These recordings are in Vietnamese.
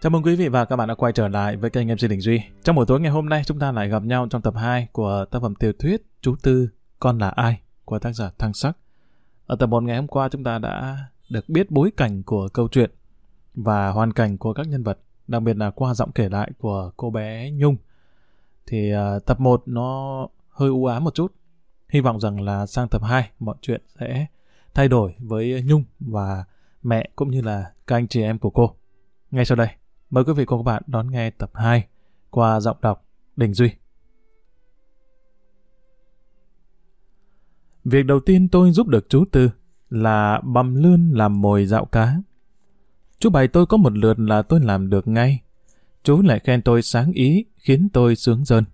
Chào mừng quý vị và các bạn đã quay trở lại với kênh MC Đình Duy. Trong buổi tối ngày hôm nay chúng ta lại gặp nhau trong tập 2 của tác phẩm tiểu thuyết Chú Tư Con là ai của tác giả Thăng Sắc. Ở tập 1 ngày hôm qua chúng ta đã được biết bối cảnh của câu chuyện và hoàn cảnh của các nhân vật, đặc biệt là qua giọng kể lại của cô bé Nhung. Thì uh, tập 1 nó hơi u ám một chút. Hy vọng rằng là sang tập 2 mọi chuyện sẽ thay đổi với Nhung và mẹ cũng như là các anh chị em của cô. Ngay sau đây, mời quý vị và các bạn đón nghe tập 2 qua giọng đọc Đình Duy. Việc đầu tiên tôi giúp được chú Tư là bầm lươn làm mồi dạo cá. Chú bày tôi có một lượt là tôi làm được ngay. Chú lại khen tôi sáng ý, khiến tôi sướng dơn.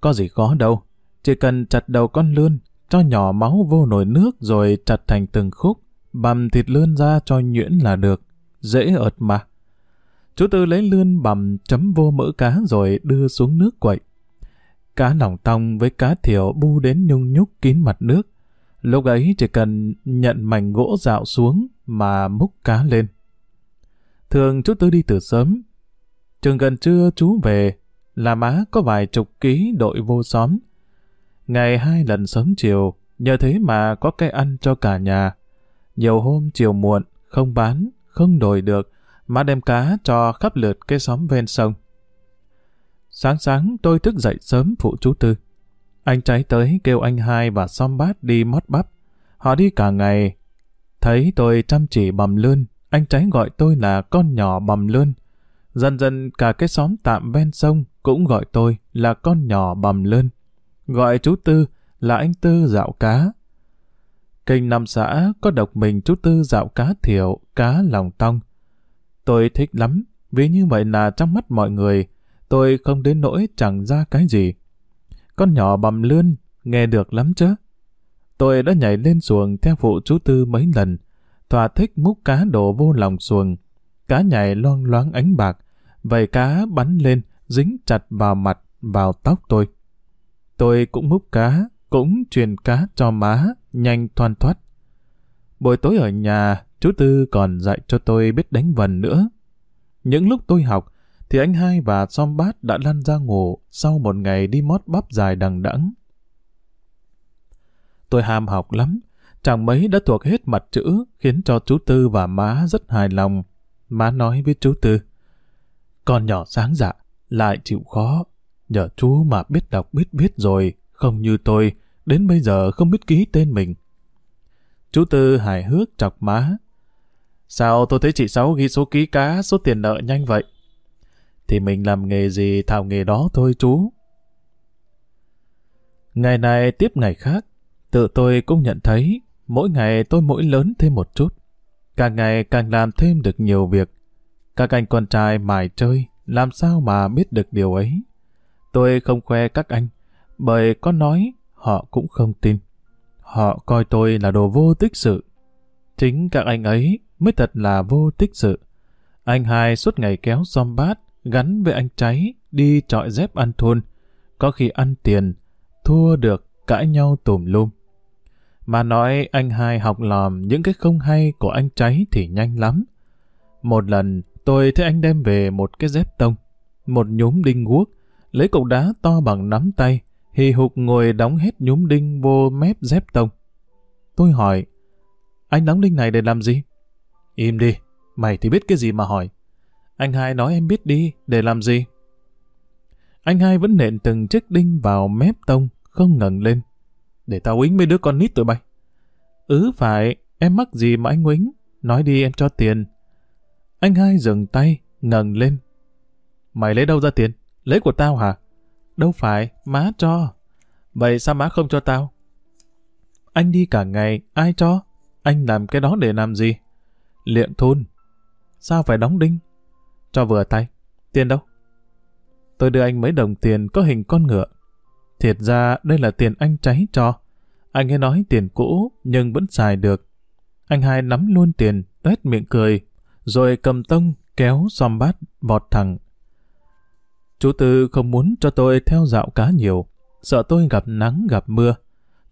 Có gì khó đâu, chỉ cần chặt đầu con lươn, cho nhỏ máu vô nồi nước rồi chặt thành từng khúc, bằm thịt lươn ra cho nhuyễn là được. Dễ ợt mà. Chú Tư lấy lươn bằm chấm vô mỡ cá rồi đưa xuống nước quậy. Cá nòng tong với cá thiểu bu đến nhung nhúc kín mặt nước. Lúc ấy chỉ cần nhận mảnh gỗ dạo xuống mà múc cá lên. Thường chú Tư đi từ sớm. Trường gần trưa chú về, là má có vài chục ký đội vô xóm. Ngày hai lần sớm chiều, nhờ thế mà có cái ăn cho cả nhà. Nhiều hôm chiều muộn, không bán, không đổi được, má đem cá cho khắp lượt cái xóm ven sông. Sáng sáng tôi thức dậy sớm phụ chú Tư. Anh cháy tới kêu anh hai và xóm bát đi mót bắp. Họ đi cả ngày. Thấy tôi chăm chỉ bầm lươn, anh cháy gọi tôi là con nhỏ bầm lươn. Dần dần cả cái xóm tạm ven sông cũng gọi tôi là con nhỏ bầm lươn. Gọi chú Tư là anh Tư dạo cá. Kênh năm xã có độc mình chú Tư dạo cá thiểu, cá lòng tong. Tôi thích lắm, vì như vậy là trong mắt mọi người, tôi không đến nỗi chẳng ra cái gì. Con nhỏ bầm lươn, nghe được lắm chứ. Tôi đã nhảy lên xuồng theo phụ chú Tư mấy lần, thỏa thích múc cá đổ vô lòng xuồng. Cá nhảy loang loáng ánh bạc, vầy cá bắn lên, dính chặt vào mặt, vào tóc tôi. Tôi cũng múc cá, cũng truyền cá cho má, nhanh thoăn thoát. Buổi tối ở nhà, chú Tư còn dạy cho tôi biết đánh vần nữa. Những lúc tôi học, thì anh hai và som bát đã lăn ra ngủ sau một ngày đi mót bắp dài đằng đẵng. Tôi ham học lắm, chẳng mấy đã thuộc hết mặt chữ, khiến cho chú Tư và má rất hài lòng. Má nói với chú Tư, con nhỏ sáng dạ, lại chịu khó. Nhờ chú mà biết đọc biết viết rồi, không như tôi, đến bây giờ không biết ký tên mình. Chú Tư hài hước chọc má. Sao tôi thấy chị Sáu ghi số ký cá, số tiền nợ nhanh vậy? Thì mình làm nghề gì thảo nghề đó thôi chú. Ngày này tiếp ngày khác, tự tôi cũng nhận thấy mỗi ngày tôi mỗi lớn thêm một chút. Càng ngày càng làm thêm được nhiều việc. Các anh con trai mải chơi, làm sao mà biết được điều ấy. Tôi không khoe các anh, bởi có nói họ cũng không tin. Họ coi tôi là đồ vô tích sự. Chính các anh ấy mới thật là vô tích sự. Anh hai suốt ngày kéo xóm bát, gắn với anh cháy, đi trọi dép ăn thôn. Có khi ăn tiền, thua được, cãi nhau tùm lum. Mà nói anh hai học lòm những cái không hay của anh cháy thì nhanh lắm. Một lần, tôi thấy anh đem về một cái dép tông, một nhúm đinh guốc, lấy cục đá to bằng nắm tay, hì hục ngồi đóng hết nhúm đinh vô mép dép tông. Tôi hỏi, anh đóng đinh này để làm gì? Im đi, mày thì biết cái gì mà hỏi. Anh hai nói em biết đi, để làm gì? Anh hai vẫn nện từng chiếc đinh vào mép tông, không ngẩng lên. Để tao uýnh mấy đứa con nít tụi bay. Ừ phải, em mắc gì mà anh uýnh? Nói đi em cho tiền. Anh hai dừng tay, ngẩng lên. Mày lấy đâu ra tiền? Lấy của tao hả? Đâu phải, má cho. Vậy sao má không cho tao? Anh đi cả ngày, ai cho? Anh làm cái đó để làm gì? Liện thôn. Sao phải đóng đinh? Cho vừa tay. Tiền đâu? Tôi đưa anh mấy đồng tiền có hình con ngựa. Thiệt ra đây là tiền anh cháy cho. Anh ấy nói tiền cũ nhưng vẫn xài được. Anh hai nắm luôn tiền, tuét miệng cười, rồi cầm tông kéo xòm bát vọt thẳng. Chú Tư không muốn cho tôi theo dạo cá nhiều, sợ tôi gặp nắng gặp mưa.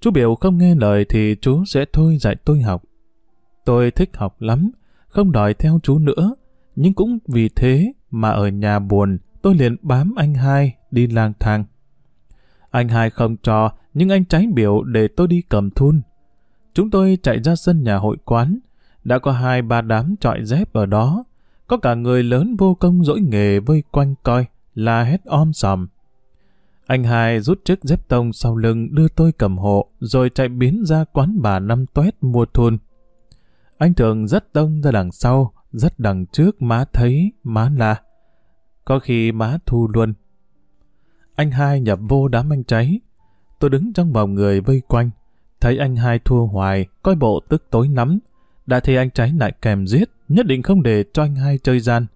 Chú biểu không nghe lời thì chú sẽ thôi dạy tôi học. Tôi thích học lắm, không đòi theo chú nữa, nhưng cũng vì thế mà ở nhà buồn, tôi liền bám anh hai đi lang thang. Anh hai không cho, nhưng anh trái biểu để tôi đi cầm thun. Chúng tôi chạy ra sân nhà hội quán, đã có hai ba đám trọi dép ở đó. Có cả người lớn vô công dỗi nghề vây quanh coi, la hét om sòm. Anh hai rút chiếc dép tông sau lưng đưa tôi cầm hộ, rồi chạy biến ra quán bà năm toét mua thun. Anh thường rất đông ra đằng sau, rất đằng trước má thấy, má là, Có khi má thu luôn. Anh hai nhập vô đám anh cháy. Tôi đứng trong vòng người vây quanh. Thấy anh hai thua hoài, coi bộ tức tối lắm. Đã thì anh cháy lại kèm giết, nhất định không để cho anh hai chơi gian.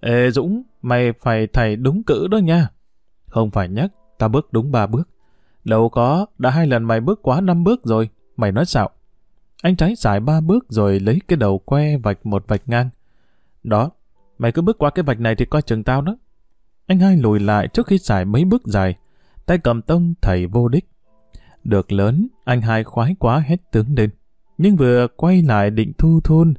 Ê Dũng, mày phải thầy đúng cữ đó nha. Không phải nhắc, ta bước đúng ba bước. Đâu có, đã hai lần mày bước quá năm bước rồi. Mày nói sao? Anh trái xài ba bước rồi lấy cái đầu que vạch một vạch ngang. Đó, mày cứ bước qua cái vạch này thì coi chừng tao đó. Anh hai lùi lại trước khi xài mấy bước dài. Tay cầm tông thầy vô đích. Được lớn, anh hai khoái quá hết tướng lên. Nhưng vừa quay lại định thu thôn,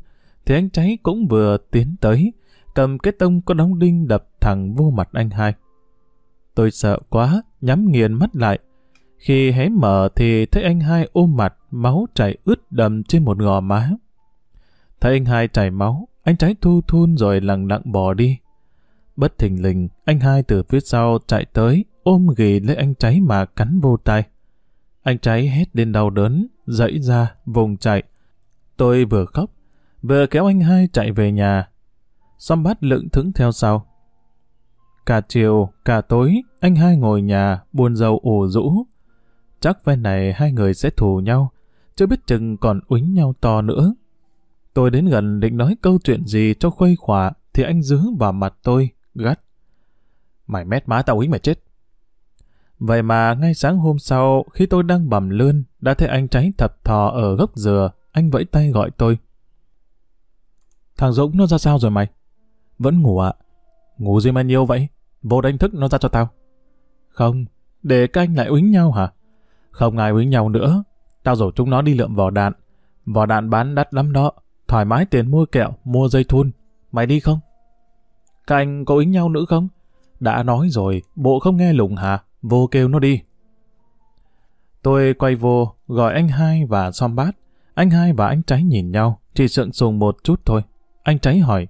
thì anh cháy cũng vừa tiến tới, cầm cái tông có đóng đinh đập thẳng vô mặt anh hai. Tôi sợ quá, nhắm nghiền mắt lại. Khi hé mở thì thấy anh hai ôm mặt, máu chảy ướt đầm trên một gò má. Thấy anh hai chảy máu, anh trái thu thun rồi lặng lặng bỏ đi. Bất thình lình, anh hai từ phía sau chạy tới, ôm ghì lấy anh cháy mà cắn vô tay. Anh cháy hét lên đau đớn, dậy ra, vùng chạy. Tôi vừa khóc, vừa kéo anh hai chạy về nhà. xong bát lững thững theo sau. Cả chiều, cả tối, anh hai ngồi nhà, buồn rầu ủ rũ. Chắc phen này hai người sẽ thù nhau, chưa biết chừng còn uýnh nhau to nữa. Tôi đến gần định nói câu chuyện gì cho khuây khỏa, thì anh dứ vào mặt tôi, gắt. Mày mét má tao uýnh mày chết. Vậy mà ngay sáng hôm sau, khi tôi đang bầm lươn, đã thấy anh cháy thập thò ở gốc dừa, anh vẫy tay gọi tôi. Thằng Dũng nó ra sao rồi mày? Vẫn ngủ ạ. Ngủ gì mà nhiều vậy? Vô đánh thức nó ra cho tao. Không, để các anh lại uýnh nhau hả? Không ai với nhau nữa. Tao rủ chúng nó đi lượm vỏ đạn. Vỏ đạn bán đắt lắm đó. Thoải mái tiền mua kẹo, mua dây thun. Mày đi không? Các anh có uýnh nhau nữa không? Đã nói rồi, bộ không nghe lùng hả? Vô kêu nó đi. Tôi quay vô, gọi anh hai và xóm bát. Anh hai và anh trái nhìn nhau, chỉ sượng sùng một chút thôi. Anh trái hỏi,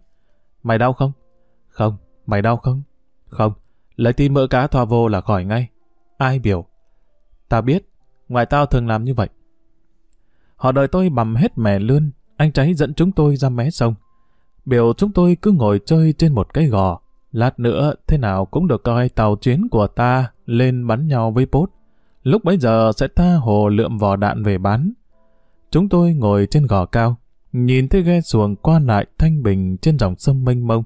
mày đau không? Không, mày đau không? Không, lấy tí mỡ cá thoa vô là khỏi ngay. Ai biểu? Ta biết, ngoài tao thường làm như vậy. Họ đợi tôi bầm hết mẻ lươn, anh cháy dẫn chúng tôi ra mé sông. Biểu chúng tôi cứ ngồi chơi trên một cái gò. Lát nữa, thế nào cũng được coi tàu chiến của ta lên bắn nhau với bốt. Lúc bấy giờ sẽ tha hồ lượm vỏ đạn về bán. Chúng tôi ngồi trên gò cao, nhìn thấy ghe xuồng qua lại thanh bình trên dòng sông mênh mông.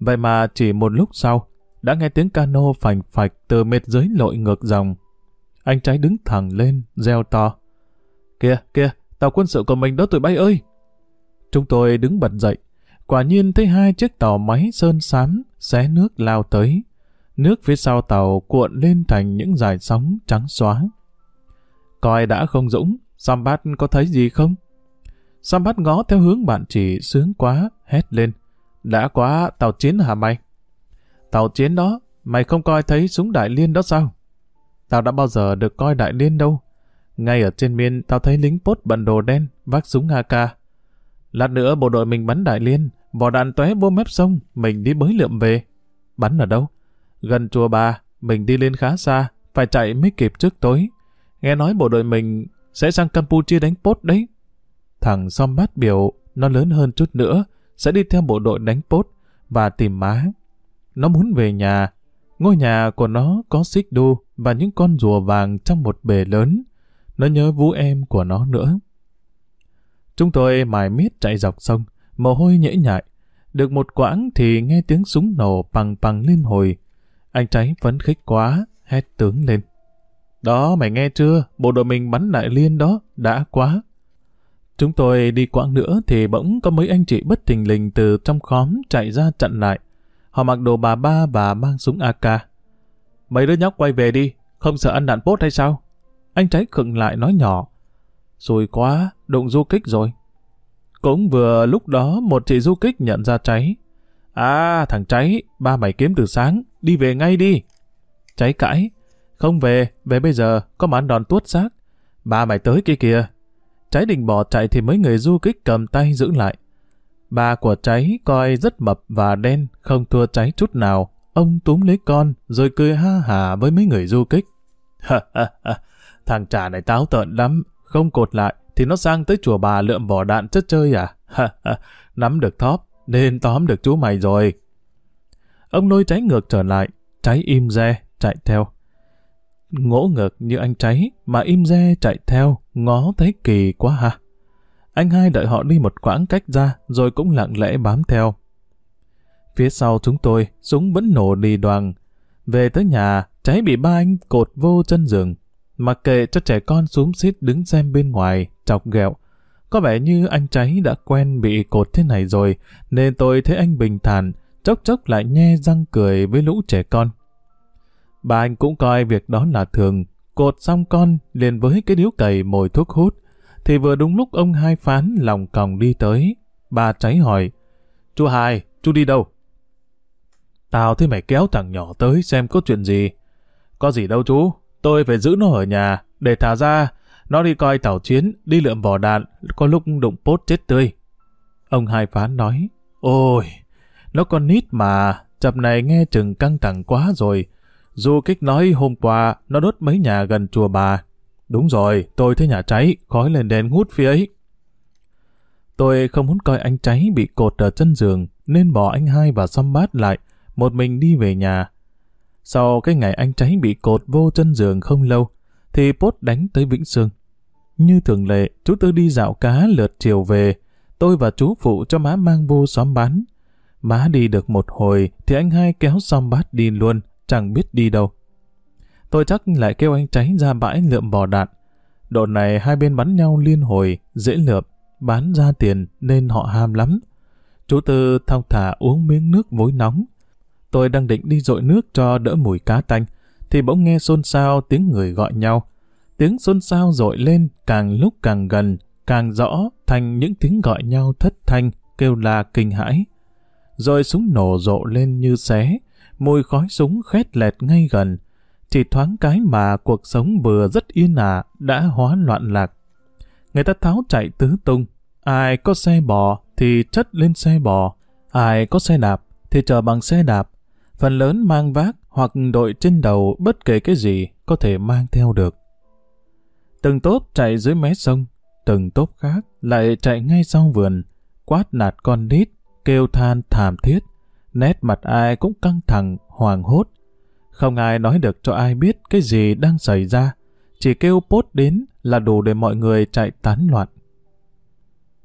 Vậy mà chỉ một lúc sau, đã nghe tiếng cano phành phạch từ mệt dưới lội ngược dòng. Anh trái đứng thẳng lên, reo to. Kìa, kìa, tàu quân sự của mình đó tụi bay ơi! Chúng tôi đứng bật dậy, quả nhiên thấy hai chiếc tàu máy sơn xám xé nước lao tới. Nước phía sau tàu cuộn lên thành những dải sóng trắng xóa. Coi đã không dũng, Sambat có thấy gì không? Sambat ngó theo hướng bạn chỉ sướng quá, hét lên. Đã quá, tàu chiến hả mày? Tàu chiến đó, mày không coi thấy súng đại liên đó sao? Tao đã bao giờ được coi đại liên đâu. Ngay ở trên miên, tao thấy lính post bận đồ đen, vác súng AK. Lát nữa bộ đội mình bắn đại liên, vỏ đạn tóe vô mép sông, mình đi bới lượm về. Bắn ở đâu? Gần chùa bà, mình đi lên khá xa, phải chạy mới kịp trước tối. Nghe nói bộ đội mình sẽ sang Campuchia đánh post đấy. Thằng Som bát biểu, nó lớn hơn chút nữa, sẽ đi theo bộ đội đánh post và tìm má. Nó muốn về nhà. Ngôi nhà của nó có xích đu và những con rùa vàng trong một bể lớn. Nó nhớ vũ em của nó nữa. Chúng tôi mải miết chạy dọc sông, mồ hôi nhễ nhại. Được một quãng thì nghe tiếng súng nổ bằng bằng lên hồi. Anh cháy phấn khích quá, hét tướng lên. Đó mày nghe chưa, bộ đội mình bắn đại liên đó, đã quá. Chúng tôi đi quãng nữa thì bỗng có mấy anh chị bất thình lình từ trong khóm chạy ra chặn lại. Họ mặc đồ bà ba và mang súng AK. Mấy đứa nhóc quay về đi, không sợ ăn đạn pốt hay sao? Anh trái khựng lại nói nhỏ. rồi quá, đụng du kích rồi. Cũng vừa lúc đó một chị du kích nhận ra cháy. À, thằng cháy, ba mày kiếm từ sáng, đi về ngay đi. Cháy cãi, không về, về bây giờ, có mà ăn đòn tuốt xác. Ba mày tới kia kìa. Cháy định bỏ chạy thì mấy người du kích cầm tay giữ lại bà của cháy coi rất mập và đen, không thua cháy chút nào. Ông túm lấy con, rồi cười ha hả với mấy người du kích. Ha ha ha, thằng trà này táo tợn lắm, không cột lại thì nó sang tới chùa bà lượm vỏ đạn chất chơi à? Ha ha, nắm được thóp, nên tóm được chú mày rồi. Ông lôi cháy ngược trở lại, cháy im re, chạy theo. Ngỗ ngược như anh cháy, mà im re chạy theo, ngó thấy kỳ quá ha. Anh hai đợi họ đi một quãng cách ra, rồi cũng lặng lẽ bám theo. Phía sau chúng tôi, súng vẫn nổ đi đoàn. Về tới nhà, cháy bị ba anh cột vô chân giường. Mặc kệ cho trẻ con xuống xít đứng xem bên ngoài, chọc ghẹo. Có vẻ như anh cháy đã quen bị cột thế này rồi, nên tôi thấy anh bình thản, chốc chốc lại nhe răng cười với lũ trẻ con. Bà anh cũng coi việc đó là thường, cột xong con liền với cái điếu cày mồi thuốc hút, thì vừa đúng lúc ông hai phán lòng còng đi tới. Bà cháy hỏi, chú hai, chú đi đâu? Tao thấy mày kéo thằng nhỏ tới xem có chuyện gì. Có gì đâu chú, tôi phải giữ nó ở nhà, để thả ra, nó đi coi tàu chiến, đi lượm vỏ đạn, có lúc đụng pốt chết tươi. Ông hai phán nói, ôi, nó con nít mà, chập này nghe chừng căng thẳng quá rồi. Du kích nói hôm qua nó đốt mấy nhà gần chùa bà. Đúng rồi, tôi thấy nhà cháy, khói lên đèn ngút phía ấy. Tôi không muốn coi anh cháy bị cột ở chân giường, nên bỏ anh hai và xăm bát lại, một mình đi về nhà. Sau cái ngày anh cháy bị cột vô chân giường không lâu, thì Pốt đánh tới Vĩnh Sương. Như thường lệ, chú Tư đi dạo cá lượt chiều về, tôi và chú phụ cho má mang vô xóm bán. Má đi được một hồi thì anh hai kéo xong bát đi luôn, chẳng biết đi đâu. Tôi chắc lại kêu anh cháy ra bãi lượm bò đạn. Độ này hai bên bắn nhau liên hồi, dễ lượm, bán ra tiền nên họ ham lắm. Chú Tư thong thả uống miếng nước vối nóng. Tôi đang định đi dội nước cho đỡ mùi cá tanh, thì bỗng nghe xôn xao tiếng người gọi nhau. Tiếng xôn xao dội lên càng lúc càng gần, càng rõ thành những tiếng gọi nhau thất thanh, kêu là kinh hãi. Rồi súng nổ rộ lên như xé, mùi khói súng khét lẹt ngay gần. Chỉ thoáng cái mà cuộc sống vừa rất yên ả đã hóa loạn lạc. Người ta tháo chạy tứ tung, ai có xe bò thì chất lên xe bò, ai có xe đạp thì chờ bằng xe đạp. Phần lớn mang vác hoặc đội trên đầu bất kể cái gì có thể mang theo được. Từng tốp chạy dưới mé sông, từng tốp khác lại chạy ngay sau vườn, quát nạt con đít, kêu than thảm thiết, nét mặt ai cũng căng thẳng, hoàng hốt. Không ai nói được cho ai biết cái gì đang xảy ra, chỉ kêu pốt đến là đủ để mọi người chạy tán loạn.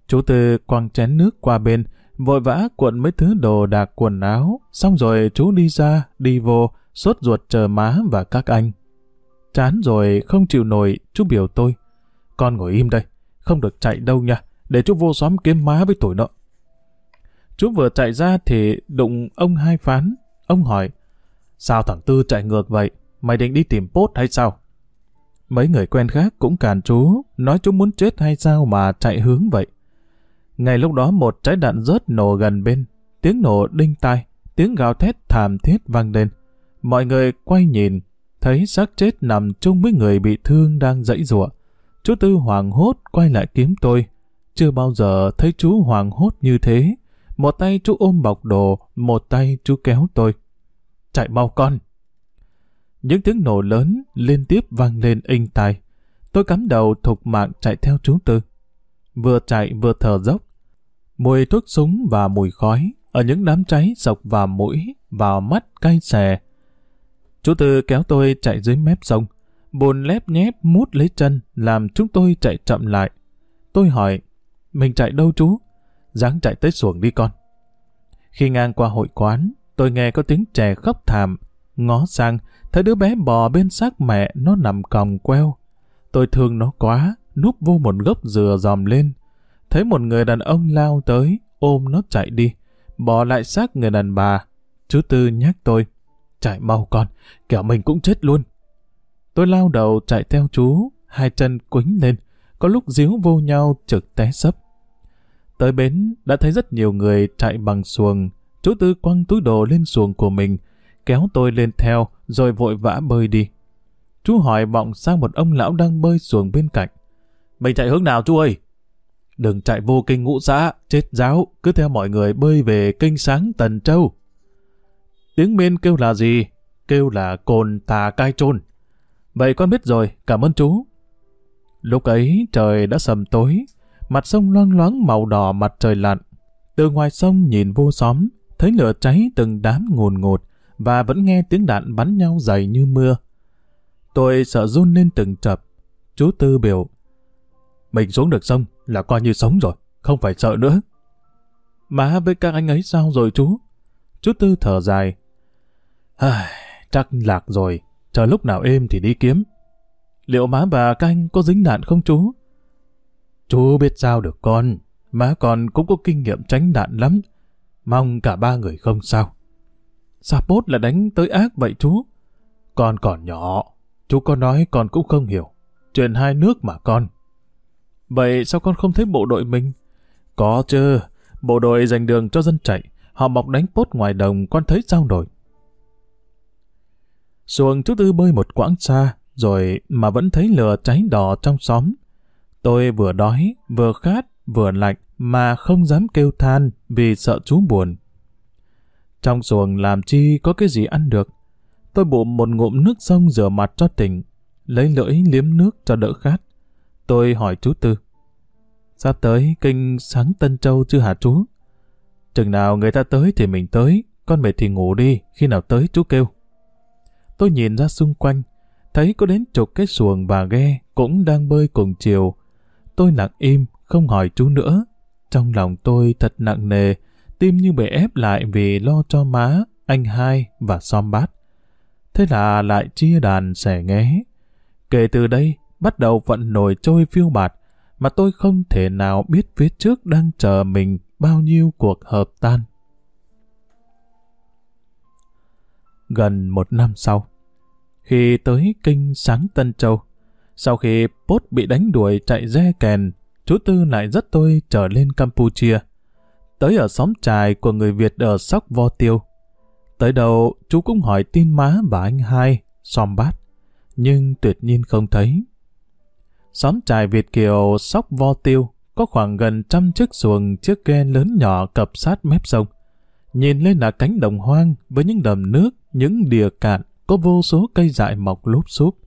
Chú Tư quăng chén nước qua bên, vội vã cuộn mấy thứ đồ đạc quần áo, xong rồi chú đi ra, đi vô, sốt ruột chờ má và các anh. Chán rồi không chịu nổi, chú biểu tôi. Con ngồi im đây, không được chạy đâu nha, để chú vô xóm kiếm má với tuổi nợ. Chú vừa chạy ra thì đụng ông hai phán. Ông hỏi, sao thằng Tư chạy ngược vậy? Mày định đi tìm pốt hay sao? Mấy người quen khác cũng càn chú, nói chú muốn chết hay sao mà chạy hướng vậy. Ngay lúc đó một trái đạn rớt nổ gần bên, tiếng nổ đinh tai, tiếng gào thét thảm thiết vang lên. Mọi người quay nhìn, thấy xác chết nằm chung với người bị thương đang dãy rủa. Chú Tư hoàng hốt quay lại kiếm tôi. Chưa bao giờ thấy chú hoàng hốt như thế. Một tay chú ôm bọc đồ, một tay chú kéo tôi. Chạy mau con! Những tiếng nổ lớn liên tiếp vang lên inh tai. Tôi cắm đầu thục mạng chạy theo chú Tư. Vừa chạy vừa thở dốc. Mùi thuốc súng và mùi khói ở những đám cháy sộc vào mũi, vào mắt cay xè. Chú Tư kéo tôi chạy dưới mép sông. Bồn lép nhép mút lấy chân làm chúng tôi chạy chậm lại. Tôi hỏi, mình chạy đâu chú? dáng chạy tới xuồng đi con. Khi ngang qua hội quán, tôi nghe có tiếng trẻ khóc thảm, ngó sang, thấy đứa bé bò bên xác mẹ nó nằm còng queo. Tôi thương nó quá, núp vô một gốc dừa dòm lên. Thấy một người đàn ông lao tới, ôm nó chạy đi, bỏ lại xác người đàn bà. Chú Tư nhắc tôi, chạy mau con, kẻo mình cũng chết luôn. Tôi lao đầu chạy theo chú, hai chân quính lên, có lúc díu vô nhau trực té sấp. Tới bến, đã thấy rất nhiều người chạy bằng xuồng, Chú Tư quăng túi đồ lên xuồng của mình, kéo tôi lên theo, rồi vội vã bơi đi. Chú hỏi vọng sang một ông lão đang bơi xuồng bên cạnh. Mình chạy hướng nào chú ơi? Đừng chạy vô kinh ngũ xã, chết giáo, cứ theo mọi người bơi về kinh sáng Tần Châu. Tiếng bên kêu là gì? Kêu là cồn tà cai trôn. Vậy con biết rồi, cảm ơn chú. Lúc ấy trời đã sầm tối, mặt sông loang loáng màu đỏ mặt trời lặn. Từ ngoài sông nhìn vô xóm, thấy lửa cháy từng đám ngồn ngột và vẫn nghe tiếng đạn bắn nhau dày như mưa. Tôi sợ run lên từng chập. Chú Tư biểu, mình xuống được sông là coi như sống rồi, không phải sợ nữa. Má với các anh ấy sao rồi chú? Chú Tư thở dài. À, chắc lạc rồi, chờ lúc nào êm thì đi kiếm. Liệu má và các anh có dính đạn không chú? Chú biết sao được con, má con cũng có kinh nghiệm tránh đạn lắm. Mong cả ba người không sao. Sao bốt là đánh tới ác vậy chú? Con còn nhỏ, chú có nói con cũng không hiểu. Chuyện hai nước mà con. Vậy sao con không thấy bộ đội mình? Có chứ, bộ đội dành đường cho dân chạy, họ mọc đánh pốt ngoài đồng, con thấy sao rồi? Xuồng chú Tư bơi một quãng xa, rồi mà vẫn thấy lửa cháy đỏ trong xóm. Tôi vừa đói, vừa khát, vừa lạnh, mà không dám kêu than vì sợ chú buồn. Trong xuồng làm chi có cái gì ăn được. Tôi bụng một ngụm nước sông rửa mặt cho tỉnh, lấy lưỡi liếm nước cho đỡ khát. Tôi hỏi chú Tư. Sắp tới kinh sáng Tân Châu chưa hả chú? Chừng nào người ta tới thì mình tới, con mệt thì ngủ đi, khi nào tới chú kêu. Tôi nhìn ra xung quanh, thấy có đến chục cái xuồng và ghe cũng đang bơi cùng chiều. Tôi lặng im, không hỏi chú nữa. Trong lòng tôi thật nặng nề, tim như bị ép lại vì lo cho má, anh hai và xóm bát. Thế là lại chia đàn xẻ nghé. Kể từ đây, bắt đầu vận nổi trôi phiêu bạt, mà tôi không thể nào biết phía trước đang chờ mình bao nhiêu cuộc hợp tan. Gần một năm sau, khi tới kinh sáng Tân Châu, sau khi Pốt bị đánh đuổi chạy re kèn, chú Tư lại dắt tôi trở lên Campuchia. Tới ở xóm trài của người Việt ở Sóc Vo Tiêu. Tới đầu, chú cũng hỏi tin má và anh hai, xóm bát, nhưng tuyệt nhiên không thấy. Xóm trài Việt Kiều Sóc Vo Tiêu có khoảng gần trăm chiếc xuồng chiếc ghe lớn nhỏ cập sát mép sông. Nhìn lên là cánh đồng hoang với những đầm nước, những đìa cạn, có vô số cây dại mọc lúp xúp.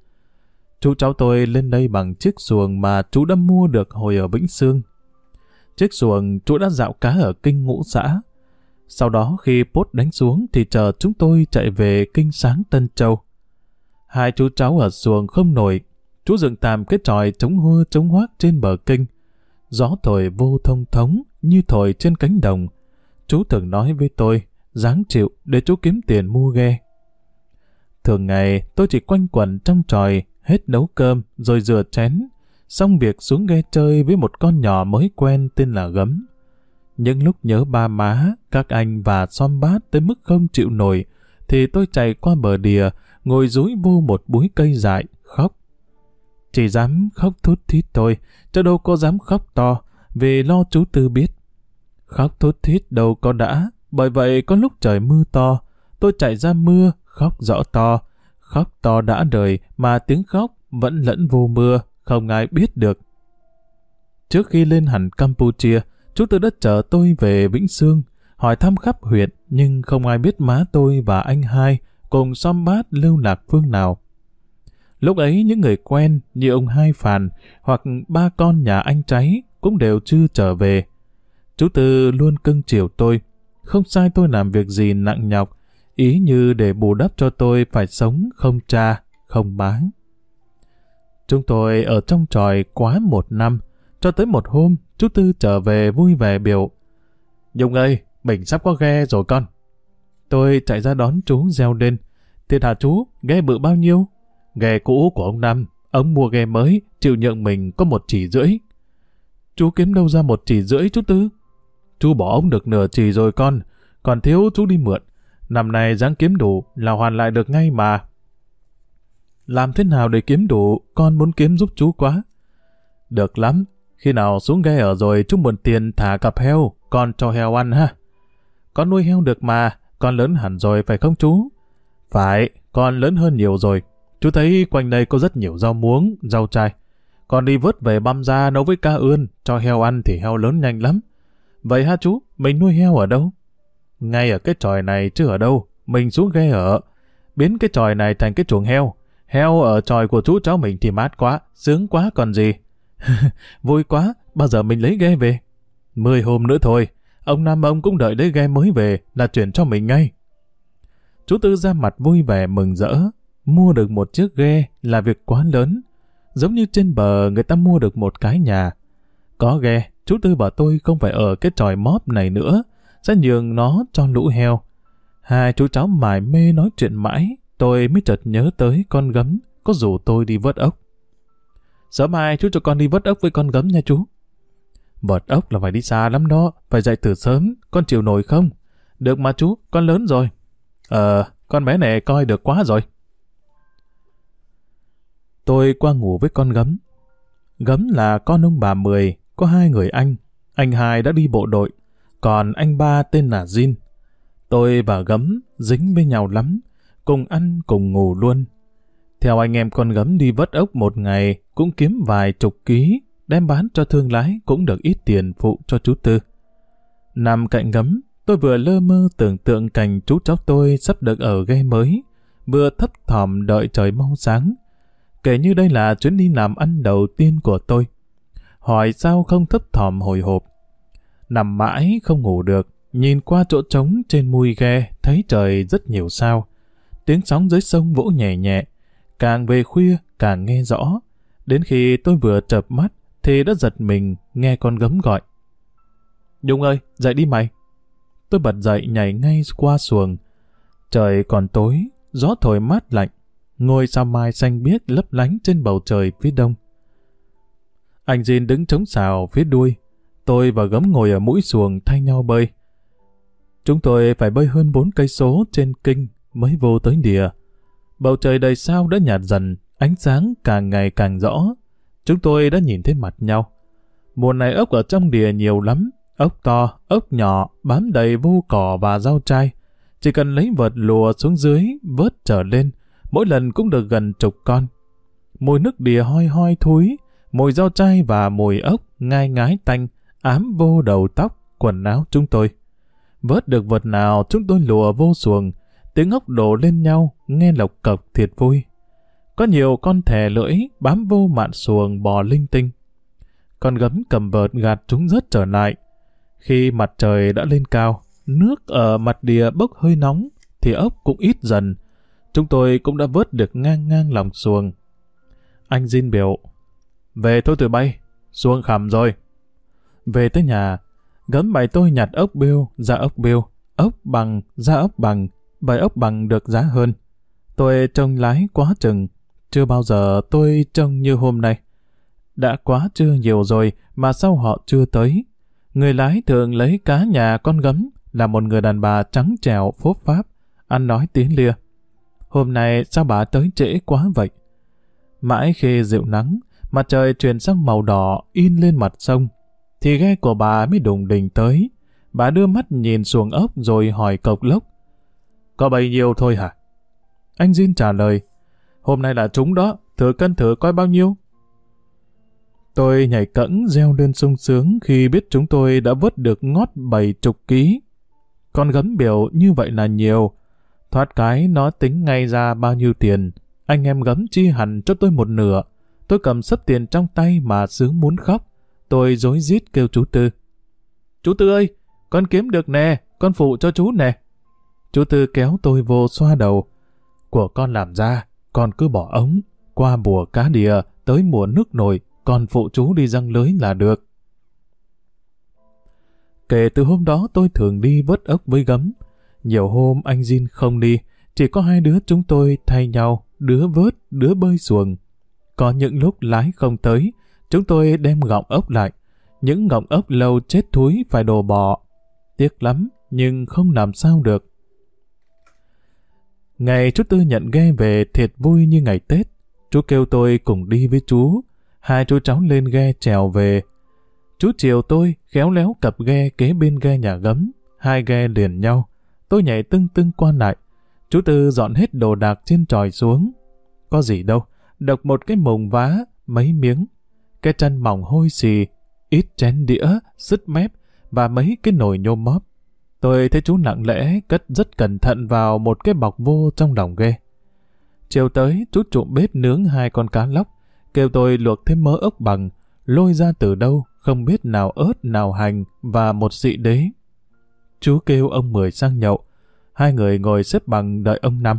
Chú cháu tôi lên đây bằng chiếc xuồng mà chú đã mua được hồi ở Vĩnh Sương. Chiếc xuồng chú đã dạo cá ở kinh ngũ xã. Sau đó khi pốt đánh xuống thì chờ chúng tôi chạy về kinh sáng Tân Châu. Hai chú cháu ở xuồng không nổi Chú dựng tạm cái tròi chống hưa chống hoác trên bờ kinh. Gió thổi vô thông thống như thổi trên cánh đồng. Chú thường nói với tôi, dáng chịu để chú kiếm tiền mua ghe. Thường ngày tôi chỉ quanh quẩn trong tròi, hết nấu cơm rồi rửa chén, xong việc xuống ghe chơi với một con nhỏ mới quen tên là Gấm. Những lúc nhớ ba má, các anh và xóm bát tới mức không chịu nổi, thì tôi chạy qua bờ đìa, ngồi rúi vô một búi cây dại, khóc chỉ dám khóc thút thít thôi, chứ đâu có dám khóc to, vì lo chú Tư biết. Khóc thút thít đâu có đã, bởi vậy có lúc trời mưa to, tôi chạy ra mưa, khóc rõ to, khóc to đã đời mà tiếng khóc vẫn lẫn vô mưa, không ai biết được. Trước khi lên hẳn Campuchia, chú Tư đã chở tôi về Vĩnh Sương, hỏi thăm khắp huyện, nhưng không ai biết má tôi và anh hai cùng xóm bát lưu lạc phương nào. Lúc ấy những người quen như ông Hai Phàn hoặc ba con nhà anh cháy cũng đều chưa trở về. Chú Tư luôn cưng chiều tôi, không sai tôi làm việc gì nặng nhọc, ý như để bù đắp cho tôi phải sống không cha, không má. Chúng tôi ở trong tròi quá một năm, cho tới một hôm, chú Tư trở về vui vẻ biểu. Dung ơi, mình sắp có ghe rồi con. Tôi chạy ra đón chú reo lên. Thiệt hả chú, ghe bự bao nhiêu? Ghe cũ của ông Năm, ông mua ghe mới, chịu nhận mình có một chỉ rưỡi. Chú kiếm đâu ra một chỉ rưỡi chú Tư? Chú bỏ ông được nửa chỉ rồi con, còn thiếu chú đi mượn. Năm nay dáng kiếm đủ là hoàn lại được ngay mà. Làm thế nào để kiếm đủ, con muốn kiếm giúp chú quá. Được lắm, khi nào xuống ghe ở rồi chú mượn tiền thả cặp heo, con cho heo ăn ha. con nuôi heo được mà, con lớn hẳn rồi phải không chú? Phải, con lớn hơn nhiều rồi. Chú thấy quanh đây có rất nhiều rau muống, rau chai. Con đi vớt về băm ra nấu với cá ươn, cho heo ăn thì heo lớn nhanh lắm. Vậy ha chú, mình nuôi heo ở đâu? Ngay ở cái tròi này chứ ở đâu, mình xuống ghe ở. Biến cái tròi này thành cái chuồng heo. Heo ở tròi của chú cháu mình thì mát quá, sướng quá còn gì. Vui quá, bao giờ mình lấy ghe về? Mười hôm nữa thôi, ông Nam ông cũng đợi lấy ghe mới về là chuyển cho mình ngay. Chú Tư ra mặt vui vẻ mừng rỡ, mua được một chiếc ghe là việc quá lớn. Giống như trên bờ người ta mua được một cái nhà. Có ghe, chú Tư bảo tôi không phải ở cái tròi móp này nữa, sẽ nhường nó cho lũ heo. Hai chú cháu mải mê nói chuyện mãi, tôi mới chợt nhớ tới con gấm, có rủ tôi đi vớt ốc. Sớm mai chú cho con đi vớt ốc với con gấm nha chú. Vớt ốc là phải đi xa lắm đó, phải dậy từ sớm, con chịu nổi không? Được mà chú, con lớn rồi. Ờ, con bé này coi được quá rồi. Tôi qua ngủ với con gấm. Gấm là con ông bà Mười, có hai người anh. Anh hai đã đi bộ đội, còn anh ba tên là Jin. Tôi và gấm dính với nhau lắm, cùng ăn cùng ngủ luôn. Theo anh em con gấm đi vớt ốc một ngày cũng kiếm vài chục ký, đem bán cho thương lái cũng được ít tiền phụ cho chú Tư. Nằm cạnh gấm, tôi vừa lơ mơ tưởng tượng cảnh chú cháu tôi sắp được ở ghe mới, vừa thấp thỏm đợi trời mau sáng. Kể như đây là chuyến đi làm ăn đầu tiên của tôi. Hỏi sao không thấp thỏm hồi hộp. Nằm mãi không ngủ được, nhìn qua chỗ trống trên mui ghe thấy trời rất nhiều sao. Tiếng sóng dưới sông vỗ nhẹ nhẹ, càng về khuya càng nghe rõ. Đến khi tôi vừa chợp mắt thì đã giật mình nghe con gấm gọi. Nhung ơi, dậy đi mày. Tôi bật dậy nhảy ngay qua xuồng. Trời còn tối, gió thổi mát lạnh, ngôi sao mai xanh biếc lấp lánh trên bầu trời phía đông. Anh Jin đứng chống xào phía đuôi, tôi và gấm ngồi ở mũi xuồng thay nhau bơi. Chúng tôi phải bơi hơn bốn cây số trên kinh mới vô tới đìa. Bầu trời đầy sao đã nhạt dần, ánh sáng càng ngày càng rõ. Chúng tôi đã nhìn thấy mặt nhau. Mùa này ốc ở trong đìa nhiều lắm, ốc to, ốc nhỏ, bám đầy vô cỏ và rau chai. Chỉ cần lấy vợt lùa xuống dưới, vớt trở lên, mỗi lần cũng được gần chục con. Mùi nước đìa hoi hoi thúi, mùi rau chai và mùi ốc ngai ngái tanh, ám vô đầu tóc, quần áo chúng tôi. Vớt được vật nào chúng tôi lùa vô xuồng, tiếng ốc đổ lên nhau, nghe lộc cộc thiệt vui. Có nhiều con thẻ lưỡi bám vô mạn xuồng bò linh tinh. Con gấm cầm vợt gạt chúng rớt trở lại. Khi mặt trời đã lên cao, nước ở mặt đìa bốc hơi nóng, thì ốc cũng ít dần. Chúng tôi cũng đã vớt được ngang ngang lòng xuồng. Anh Jin biểu, về thôi từ bay, xuồng khảm rồi. Về tới nhà, gấm bày tôi nhặt ốc biêu ra ốc biêu, ốc bằng ra ốc bằng, bày ốc bằng được giá hơn. Tôi trông lái quá chừng, chưa bao giờ tôi trông như hôm nay. Đã quá trưa nhiều rồi mà sao họ chưa tới. Người lái thường lấy cá nhà con gấm là một người đàn bà trắng trẻo phốp pháp, ăn nói tiếng lia. Hôm nay sao bà tới trễ quá vậy? Mãi khi dịu nắng, mặt trời chuyển sang màu đỏ in lên mặt sông, thì ghe của bà mới đùng đình tới. Bà đưa mắt nhìn xuồng ốc rồi hỏi cộc lốc. Có bấy nhiêu thôi hả? Anh Jin trả lời. Hôm nay là chúng đó, thử cân thử coi bao nhiêu. Tôi nhảy cẫng reo lên sung sướng khi biết chúng tôi đã vớt được ngót bảy chục ký. Con gấm biểu như vậy là nhiều. Thoát cái nó tính ngay ra bao nhiêu tiền. Anh em gấm chi hẳn cho tôi một nửa. Tôi cầm sấp tiền trong tay mà sướng muốn khóc. Tôi dối rít kêu chú Tư. Chú Tư ơi, con kiếm được nè, con phụ cho chú nè. Chú Tư kéo tôi vô xoa đầu. Của con làm ra, con cứ bỏ ống, qua mùa cá đìa, tới mùa nước nổi, con phụ chú đi răng lưới là được. Kể từ hôm đó tôi thường đi vớt ốc với gấm. Nhiều hôm anh Jin không đi, chỉ có hai đứa chúng tôi thay nhau, đứa vớt, đứa bơi xuồng. Có những lúc lái không tới, chúng tôi đem gọng ốc lại. Những gọng ốc lâu chết thúi phải đồ bỏ. Tiếc lắm, nhưng không làm sao được. Ngày chú Tư nhận ghe về thiệt vui như ngày Tết. Chú kêu tôi cùng đi với chú. Hai chú cháu lên ghe trèo về. Chú chiều tôi khéo léo cặp ghe kế bên ghe nhà gấm. hai ghe liền nhau. Tôi nhảy tưng tưng qua lại. Chú Tư dọn hết đồ đạc trên tròi xuống. Có gì đâu, độc một cái mồng vá, mấy miếng. Cái chăn mỏng hôi xì, ít chén đĩa, sứt mép và mấy cái nồi nhôm móp. Tôi thấy chú lặng lẽ cất rất cẩn thận vào một cái bọc vô trong lòng ghe. Chiều tới, chú trộm bếp nướng hai con cá lóc, kêu tôi luộc thêm mỡ ốc bằng, lôi ra từ đâu, không biết nào ớt, nào hành và một dị đế. Chú kêu ông Mười sang nhậu, hai người ngồi xếp bằng đợi ông Năm.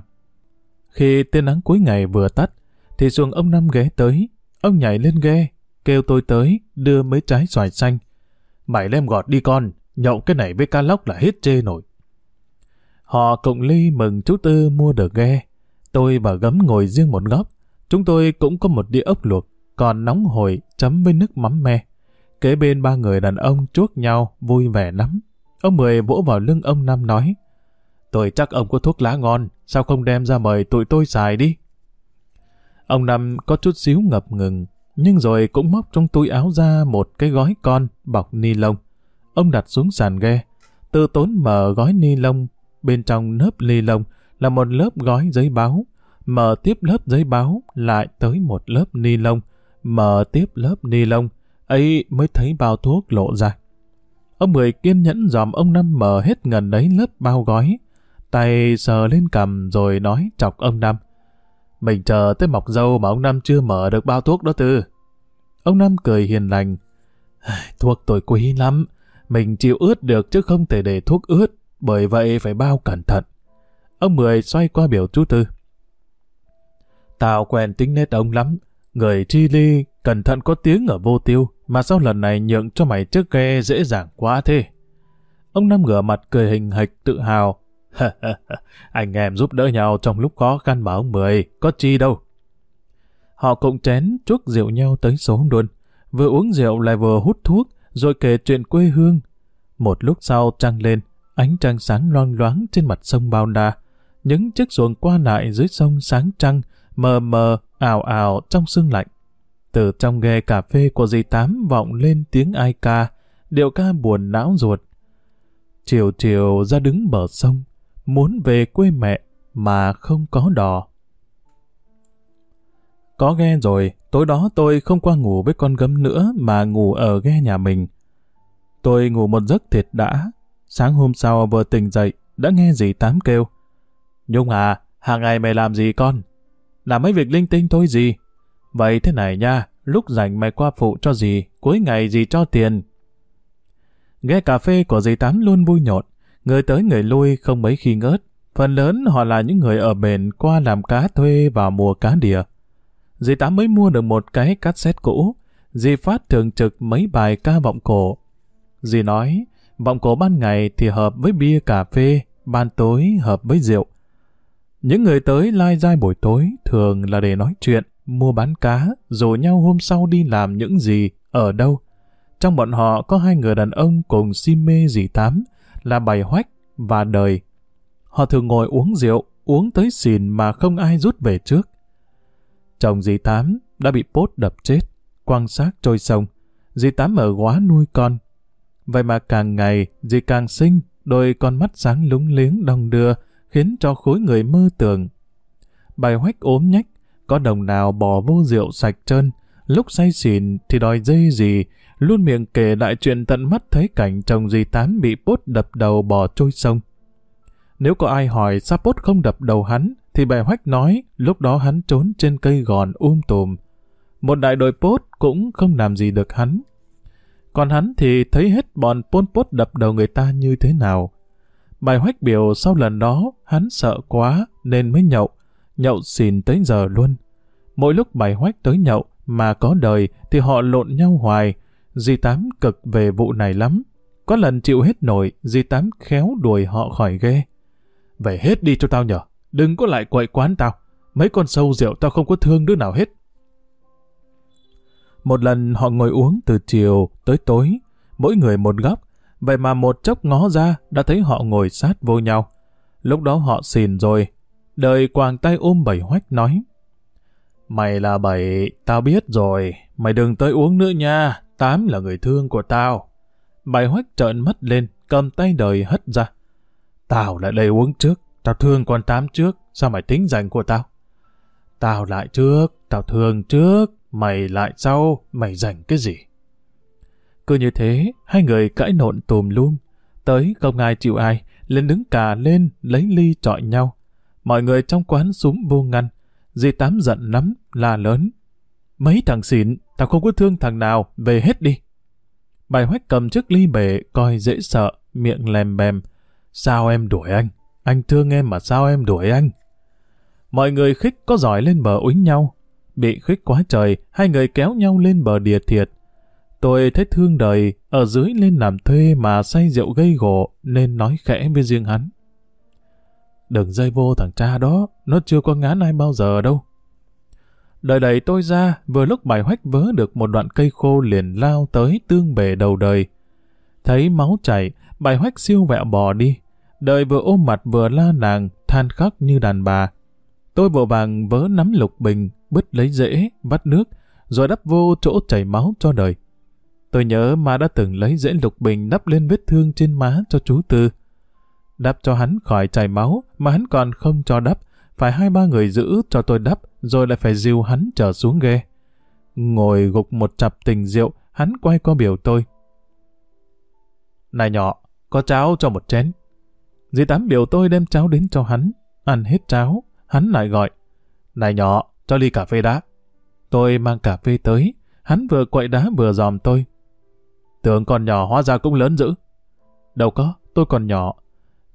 Khi tia nắng cuối ngày vừa tắt, thì xuồng ông Năm ghé tới, ông nhảy lên ghe, kêu tôi tới, đưa mấy trái xoài xanh. Mày lem gọt đi con, nhậu cái này với cá lóc là hết chê nổi. Họ cộng ly mừng chú Tư mua được ghe. Tôi và Gấm ngồi riêng một góc. Chúng tôi cũng có một đĩa ốc luộc, còn nóng hổi chấm với nước mắm me. Kế bên ba người đàn ông chuốc nhau, vui vẻ lắm. Ông Mười vỗ vào lưng ông Năm nói, Tôi chắc ông có thuốc lá ngon, sao không đem ra mời tụi tôi xài đi? Ông Năm có chút xíu ngập ngừng, nhưng rồi cũng móc trong túi áo ra một cái gói con bọc ni lông. Ông đặt xuống sàn ghe, từ tốn mở gói ni lông, bên trong lớp ni lông là một lớp gói giấy báo, mở tiếp lớp giấy báo lại tới một lớp ni lông, mở tiếp lớp ni lông, ấy mới thấy bao thuốc lộ ra. Ông Mười kiên nhẫn dòm ông Năm mở hết ngần đấy lớp bao gói, tay sờ lên cầm rồi nói chọc ông Năm. Mình chờ tới mọc dâu mà ông Năm chưa mở được bao thuốc đó tư. Ông Năm cười hiền lành. Thuốc tôi quý lắm, mình chịu ướt được chứ không thể để thuốc ướt, bởi vậy phải bao cẩn thận. Ông Mười xoay qua biểu chú Tư. Tao quen tính nết ông lắm, người chi ly, cẩn thận có tiếng ở vô tiêu, mà sao lần này nhượng cho mày chiếc ghe dễ dàng quá thế? Ông Năm ngửa mặt cười hình hạch tự hào. Anh em giúp đỡ nhau trong lúc khó khăn mà ông Mười, có chi đâu. Họ cùng chén chuốc rượu nhau tới số luôn. Vừa uống rượu lại vừa hút thuốc, rồi kể chuyện quê hương. Một lúc sau trăng lên, ánh trăng sáng loang loáng trên mặt sông Bao Đa. Những chiếc xuồng qua lại dưới sông sáng trăng, mờ mờ, ảo ảo trong sương lạnh. Từ trong ghe cà phê của dì Tám vọng lên tiếng ai ca, điệu ca buồn não ruột. Chiều chiều ra đứng bờ sông, muốn về quê mẹ mà không có đò. Có ghe rồi, tối đó tôi không qua ngủ với con gấm nữa mà ngủ ở ghe nhà mình. Tôi ngủ một giấc thiệt đã. Sáng hôm sau vừa tỉnh dậy, đã nghe dì Tám kêu. Nhung à, hàng ngày mày làm gì con? Làm mấy việc linh tinh thôi gì? Vậy thế này nha, lúc rảnh mày qua phụ cho dì, cuối ngày dì cho tiền. Ghe cà phê của dì Tám luôn vui nhộn, người tới người lui không mấy khi ngớt. Phần lớn họ là những người ở bền qua làm cá thuê vào mùa cá đìa. Dì Tám mới mua được một cái cassette cũ, dì phát thường trực mấy bài ca vọng cổ. Dì nói, vọng cổ ban ngày thì hợp với bia cà phê, ban tối hợp với rượu. Những người tới lai dai buổi tối thường là để nói chuyện, mua bán cá, rủ nhau hôm sau đi làm những gì, ở đâu. Trong bọn họ có hai người đàn ông cùng si mê dì Tám, là Bày Hoách và Đời. Họ thường ngồi uống rượu, uống tới xìn mà không ai rút về trước. Chồng dì Tám đã bị pốt đập chết, quăng xác trôi sông. Dì Tám ở quá nuôi con. Vậy mà càng ngày, dì càng sinh, đôi con mắt sáng lúng liếng đong đưa, khiến cho khối người mơ tưởng. Bài hoách ốm nhách, có đồng nào bỏ vô rượu sạch trơn, lúc say xỉn thì đòi dây gì, luôn miệng kể lại chuyện tận mắt thấy cảnh chồng dì tán bị pốt đập đầu bò trôi sông. Nếu có ai hỏi sao pốt không đập đầu hắn, thì bài hoách nói lúc đó hắn trốn trên cây gòn um tùm. Một đại đội pốt cũng không làm gì được hắn. Còn hắn thì thấy hết bọn pôn pốt đập đầu người ta như thế nào. Bài hoách biểu sau lần đó hắn sợ quá nên mới nhậu, nhậu xìn tới giờ luôn. Mỗi lúc bài hoách tới nhậu mà có đời thì họ lộn nhau hoài. Di Tám cực về vụ này lắm. Có lần chịu hết nổi, Di Tám khéo đuổi họ khỏi ghe. Về hết đi cho tao nhờ. Đừng có lại quậy quán tao. Mấy con sâu rượu tao không có thương đứa nào hết. Một lần họ ngồi uống từ chiều tới tối, mỗi người một góc, vậy mà một chốc ngó ra đã thấy họ ngồi sát vô nhau. Lúc đó họ xìn rồi, đời quàng tay ôm bảy hoách nói. Mày là bảy, tao biết rồi, mày đừng tới uống nữa nha, tám là người thương của tao. Bài hoách trợn mắt lên, cầm tay đời hất ra. Tao lại đây uống trước, tao thương con tám trước, sao mày tính giành của tao? Tao lại trước, tao thương trước, mày lại sau, mày giành cái gì? Cứ như thế, hai người cãi nộn tùm lum, tới không ai chịu ai, lên đứng cả lên, lấy ly trọi nhau. Mọi người trong quán súng vô ngăn, dì tám giận lắm, la lớn. Mấy thằng xỉn, tao không có thương thằng nào, về hết đi. Bài hoách cầm chiếc ly bể, coi dễ sợ, miệng lèm bèm. Sao em đuổi anh? Anh thương em mà sao em đuổi anh? Mọi người khích có giỏi lên bờ úy nhau. Bị khích quá trời, hai người kéo nhau lên bờ đìa thiệt. Tôi thấy thương đời, ở dưới lên làm thuê mà say rượu gây gỗ, nên nói khẽ với riêng hắn. Đừng dây vô thằng cha đó, nó chưa có ngán ai bao giờ đâu. Đợi đẩy tôi ra, vừa lúc bài hoách vớ được một đoạn cây khô liền lao tới tương bề đầu đời. Thấy máu chảy, bài hoách siêu vẹo bò đi. Đợi vừa ôm mặt vừa la nàng, than khóc như đàn bà. Tôi vội vàng vớ nắm lục bình, bứt lấy rễ, vắt nước, rồi đắp vô chỗ chảy máu cho đời. Tôi nhớ mà đã từng lấy rễ lục bình đắp lên vết thương trên má cho chú Tư. Đắp cho hắn khỏi chảy máu, mà hắn còn không cho đắp, phải hai ba người giữ cho tôi đắp, rồi lại phải dìu hắn trở xuống ghê. Ngồi gục một chặp tình rượu, hắn quay qua biểu tôi. Này nhỏ, có cháo cho một chén. Dì Tám biểu tôi đem cháo đến cho hắn, ăn hết cháo, hắn lại gọi. Này nhỏ, cho ly cà phê đá. Tôi mang cà phê tới, hắn vừa quậy đá vừa dòm tôi. Tưởng còn nhỏ hóa ra cũng lớn dữ. Đâu có, tôi còn nhỏ.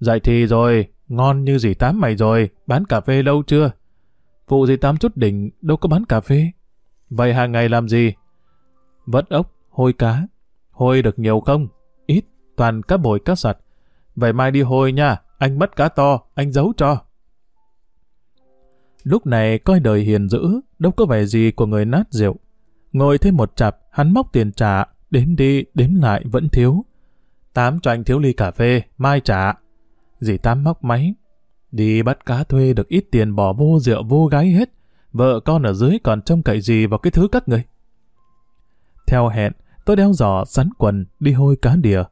Dạy thì rồi, ngon như dì Tám mày rồi, bán cà phê lâu chưa? Phụ dì Tám chút đỉnh, đâu có bán cà phê. Vậy hàng ngày làm gì? Vất ốc, hôi cá. Hôi được nhiều không? Ít, toàn cá bồi cá sạch. Vậy mai đi hôi nha, anh mất cá to, anh giấu cho. Lúc này coi đời hiền dữ, đâu có vẻ gì của người nát rượu. Ngồi thêm một chặp, hắn móc tiền trả, đếm đi, đếm lại vẫn thiếu. Tám cho anh thiếu ly cà phê, mai trả. Dì Tám móc máy. Đi bắt cá thuê được ít tiền bỏ vô rượu vô gái hết. Vợ con ở dưới còn trông cậy gì vào cái thứ các người. Theo hẹn, tôi đeo giỏ sắn quần đi hôi cá đìa.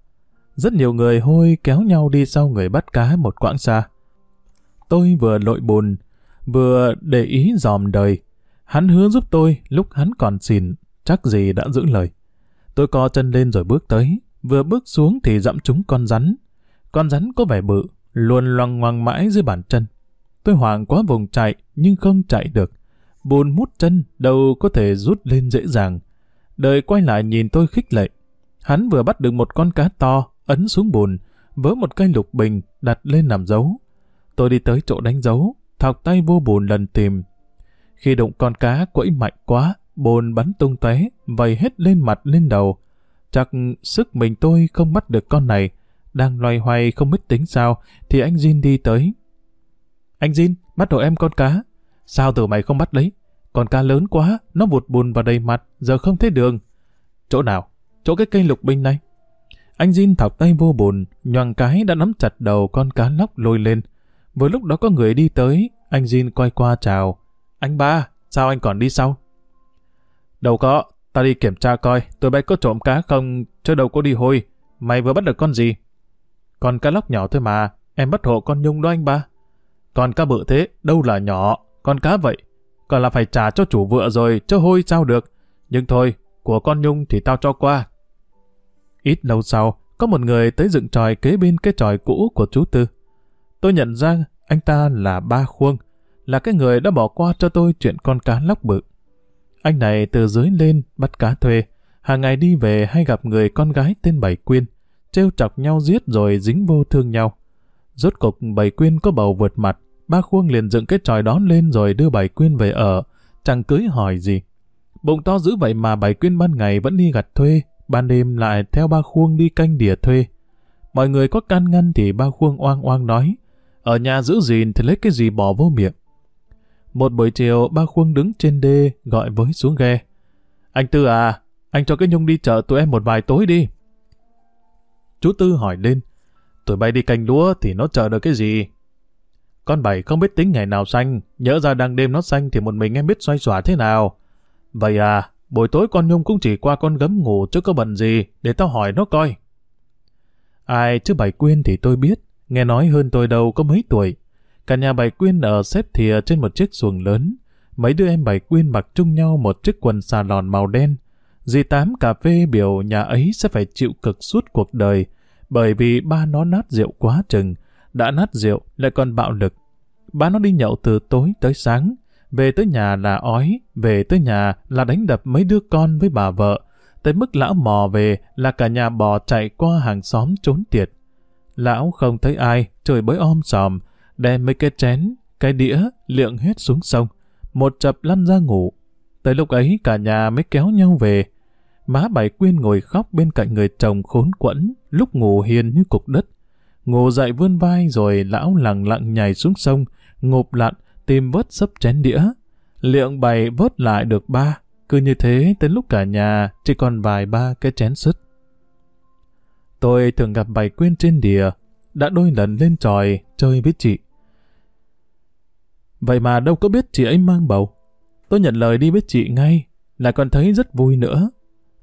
Rất nhiều người hôi kéo nhau đi sau người bắt cá một quãng xa. Tôi vừa lội bùn, vừa để ý dòm đời. Hắn hứa giúp tôi lúc hắn còn xỉn, chắc gì đã giữ lời. Tôi co chân lên rồi bước tới, vừa bước xuống thì dẫm trúng con rắn. Con rắn có vẻ bự, luôn loằng ngoằng mãi dưới bàn chân. Tôi hoảng quá vùng chạy, nhưng không chạy được. Bùn mút chân, đâu có thể rút lên dễ dàng. Đời quay lại nhìn tôi khích lệ. Hắn vừa bắt được một con cá to, ấn xuống bùn, với một cây lục bình đặt lên làm dấu. Tôi đi tới chỗ đánh dấu, thọc tay vô bùn lần tìm. Khi đụng con cá quẫy mạnh quá, bùn bắn tung tóe, vầy hết lên mặt lên đầu. Chắc sức mình tôi không bắt được con này. Đang loay hoay không biết tính sao, thì anh Jin đi tới. Anh Jin, bắt đầu em con cá. Sao từ mày không bắt lấy? Con cá lớn quá, nó vụt bùn vào đầy mặt, giờ không thấy đường. Chỗ nào? Chỗ cái cây lục bình này. Anh Jin thọc tay vô bùn, nhoàng cái đã nắm chặt đầu con cá lóc lôi lên. Vừa lúc đó có người đi tới, anh Jin quay qua chào. Anh ba, sao anh còn đi sau? Đâu có, ta đi kiểm tra coi, tôi bay có trộm cá không, chứ đâu có đi hôi. Mày vừa bắt được con gì? Còn cá lóc nhỏ thôi mà, em bắt hộ con nhung đó anh ba. còn cá bự thế, đâu là nhỏ, con cá vậy. Còn là phải trả cho chủ vựa rồi, chứ hôi sao được. Nhưng thôi, của con nhung thì tao cho qua. Ít lâu sau, có một người tới dựng tròi kế bên cái tròi cũ của chú Tư. Tôi nhận ra anh ta là ba khuông, là cái người đã bỏ qua cho tôi chuyện con cá lóc bự. Anh này từ dưới lên bắt cá thuê, hàng ngày đi về hay gặp người con gái tên Bảy Quyên, trêu chọc nhau giết rồi dính vô thương nhau. Rốt cục Bảy Quyên có bầu vượt mặt, ba khuông liền dựng cái tròi đón lên rồi đưa Bảy Quyên về ở, chẳng cưới hỏi gì. Bụng to dữ vậy mà Bảy Quyên ban ngày vẫn đi gặt thuê, ban đêm lại theo ba khuông đi canh đỉa thuê. Mọi người có can ngăn thì ba khuông oang oang nói, ở nhà giữ gìn thì lấy cái gì bỏ vô miệng. Một buổi chiều, ba khuông đứng trên đê, gọi với xuống ghe. Anh Tư à, anh cho cái Nhung đi chợ tụi em một vài tối đi. Chú Tư hỏi lên, tụi bay đi canh lúa thì nó chờ được cái gì? Con bảy không biết tính ngày nào xanh, nhớ ra đang đêm nó xanh thì một mình em biết xoay xỏa thế nào. Vậy à, buổi tối con Nhung cũng chỉ qua con gấm ngủ chứ có bận gì, để tao hỏi nó coi. Ai chứ Bảy Quyên thì tôi biết, nghe nói hơn tôi đâu có mấy tuổi. Cả nhà Bảy Quyên ở xếp thìa trên một chiếc xuồng lớn. Mấy đứa em Bảy Quyên mặc chung nhau một chiếc quần xà lòn màu đen. Dì Tám cà phê biểu nhà ấy sẽ phải chịu cực suốt cuộc đời, bởi vì ba nó nát rượu quá chừng, đã nát rượu lại còn bạo lực. Ba nó đi nhậu từ tối tới sáng, về tới nhà là ói, về tới nhà là đánh đập mấy đứa con với bà vợ, tới mức lão mò về là cả nhà bò chạy qua hàng xóm trốn tiệt. Lão không thấy ai, trời bới om sòm, đem mấy cái chén, cái đĩa, lượng hết xuống sông, một chập lăn ra ngủ. Tới lúc ấy cả nhà mới kéo nhau về. Má Bảy Quyên ngồi khóc bên cạnh người chồng khốn quẫn, lúc ngủ hiền như cục đất. Ngủ dậy vươn vai rồi lão lặng lặng nhảy xuống sông, ngụp lặn, tìm vớt sấp chén đĩa. Liệng bày vớt lại được ba, cứ như thế tới lúc cả nhà chỉ còn vài ba cái chén sứt. Tôi thường gặp Bảy Quyên trên đìa, đã đôi lần lên tròi chơi với chị. Vậy mà đâu có biết chị ấy mang bầu. Tôi nhận lời đi với chị ngay, lại còn thấy rất vui nữa.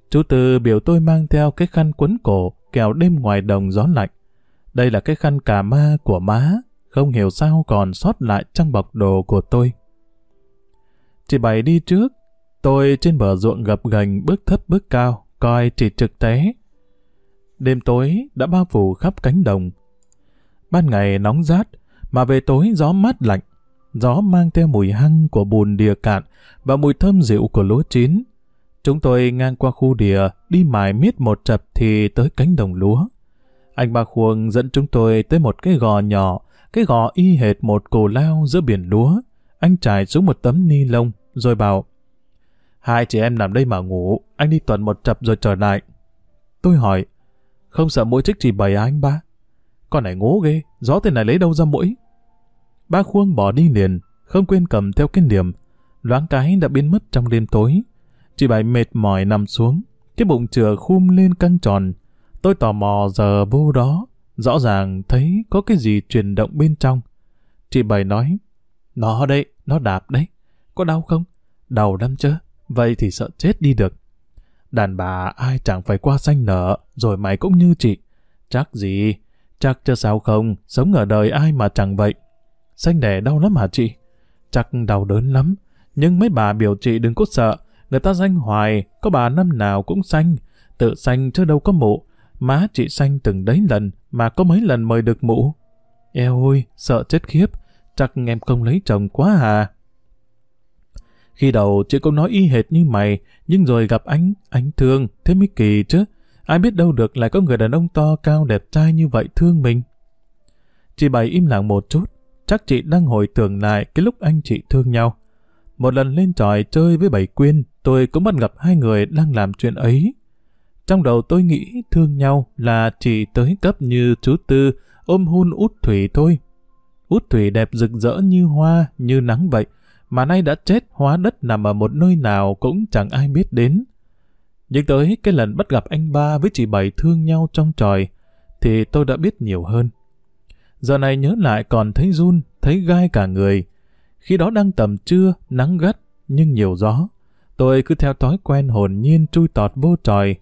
Chú Tư biểu tôi mang theo cái khăn quấn cổ, kèo đêm ngoài đồng gió lạnh. Đây là cái khăn cà ma của má, không hiểu sao còn sót lại trong bọc đồ của tôi. Chị Bảy đi trước, tôi trên bờ ruộng gập gành bước thấp bước cao, coi chị trực tế. Đêm tối đã bao phủ khắp cánh đồng. Ban ngày nóng rát, mà về tối gió mát lạnh. Gió mang theo mùi hăng của bùn đìa cạn và mùi thơm dịu của lúa chín. Chúng tôi ngang qua khu đìa, đi mải miết một chập thì tới cánh đồng lúa. Anh ba Khuông dẫn chúng tôi tới một cái gò nhỏ, cái gò y hệt một cồ lao giữa biển lúa. Anh trải xuống một tấm ni lông, rồi bảo, Hai chị em nằm đây mà ngủ, anh đi tuần một chập rồi trở lại. Tôi hỏi, không sợ mũi trích chỉ bầy à anh ba? Con này ngố ghê, gió thế này lấy đâu ra mũi? Ba Khuông bỏ đi liền, không quên cầm theo cái liềm. Loáng cái đã biến mất trong đêm tối. Chị bảy mệt mỏi nằm xuống, cái bụng chừa khum lên căng tròn. Tôi tò mò giờ vô đó, rõ ràng thấy có cái gì chuyển động bên trong. Chị bảy nói, nó đây, nó đạp đấy. Có đau không? Đau lắm chứ, vậy thì sợ chết đi được. Đàn bà ai chẳng phải qua sanh nở, rồi mày cũng như chị. Chắc gì, chắc cho sao không, sống ở đời ai mà chẳng vậy. Sanh đẻ đau lắm hả chị? Chắc đau đớn lắm, nhưng mấy bà biểu chị đừng có sợ, người ta danh hoài, có bà năm nào cũng sanh, tự sanh chứ đâu có mụ. Má chị sanh từng đấy lần, mà có mấy lần mời được mụ. Eo ơi, sợ chết khiếp, chắc em không lấy chồng quá à. Khi đầu chị cũng nói y hệt như mày, nhưng rồi gặp anh, anh thương, thế mới kỳ chứ. Ai biết đâu được lại có người đàn ông to cao đẹp trai như vậy thương mình. Chị bày im lặng một chút, chắc chị đang hồi tưởng lại cái lúc anh chị thương nhau. Một lần lên tròi chơi với bảy quyên, tôi cũng bắt gặp hai người đang làm chuyện ấy. Trong đầu tôi nghĩ thương nhau là chỉ tới cấp như chú Tư ôm hôn út thủy thôi. Út thủy đẹp rực rỡ như hoa, như nắng vậy, mà nay đã chết hóa đất nằm ở một nơi nào cũng chẳng ai biết đến. Nhưng tới cái lần bắt gặp anh ba với chị Bảy thương nhau trong tròi, thì tôi đã biết nhiều hơn. Giờ này nhớ lại còn thấy run, thấy gai cả người. Khi đó đang tầm trưa, nắng gắt, nhưng nhiều gió. Tôi cứ theo thói quen hồn nhiên chui tọt vô tròi.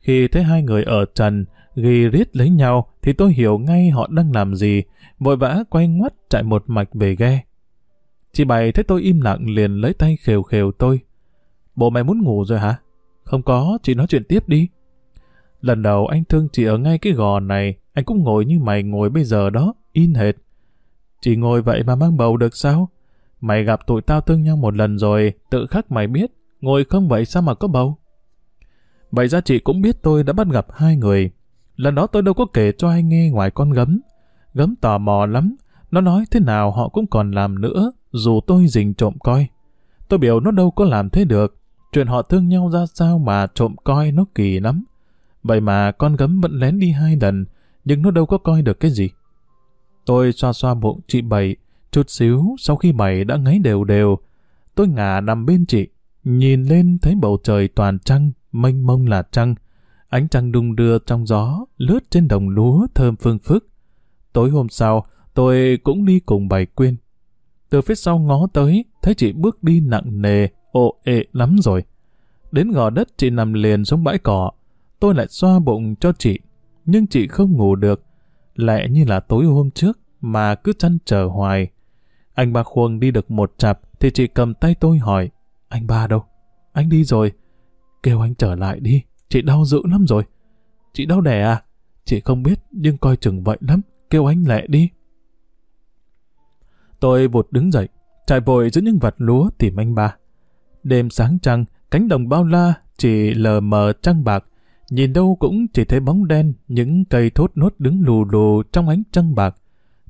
Khi thấy hai người ở trần, ghi riết lấy nhau, thì tôi hiểu ngay họ đang làm gì, vội vã quay ngoắt chạy một mạch về ghe. Chị bày thấy tôi im lặng liền lấy tay khều khều tôi. Bộ mày muốn ngủ rồi hả? Không có, chị nói chuyện tiếp đi. Lần đầu anh thương chị ở ngay cái gò này, anh cũng ngồi như mày ngồi bây giờ đó, in hệt. Chị ngồi vậy mà mang bầu được sao? Mày gặp tụi tao thương nhau một lần rồi, tự khắc mày biết, ngồi không vậy sao mà có bầu? Vậy ra chị cũng biết tôi đã bắt gặp hai người. Lần đó tôi đâu có kể cho ai nghe ngoài con gấm. Gấm tò mò lắm, nó nói thế nào họ cũng còn làm nữa, dù tôi dình trộm coi. Tôi biểu nó đâu có làm thế được. Chuyện họ thương nhau ra sao mà trộm coi nó kỳ lắm. Vậy mà con gấm vẫn lén đi hai lần, nhưng nó đâu có coi được cái gì. Tôi xoa xoa bụng chị Bảy, chút xíu sau khi Bảy đã ngáy đều đều. Tôi ngả nằm bên chị, nhìn lên thấy bầu trời toàn trăng, mênh mông là trăng. Ánh trăng đung đưa trong gió, lướt trên đồng lúa thơm phương phức. Tối hôm sau, tôi cũng đi cùng Bảy Quyên. Từ phía sau ngó tới, thấy chị bước đi nặng nề, ồ ệ lắm rồi. Đến gò đất chị nằm liền xuống bãi cỏ, tôi lại xoa bụng cho chị nhưng chị không ngủ được. Lẽ như là tối hôm trước mà cứ chăn chờ hoài. Anh ba khuông đi được một chặp thì chị cầm tay tôi hỏi Anh ba đâu? Anh đi rồi. Kêu anh trở lại đi, chị đau dữ lắm rồi. Chị đau đẻ à? Chị không biết nhưng coi chừng vậy lắm, kêu anh lẹ đi. Tôi vụt đứng dậy, chạy vội giữa những vật lúa tìm anh ba. Đêm sáng trăng, cánh đồng bao la chỉ lờ mờ trăng bạc, nhìn đâu cũng chỉ thấy bóng đen, những cây thốt nốt đứng lù lù trong ánh trăng bạc.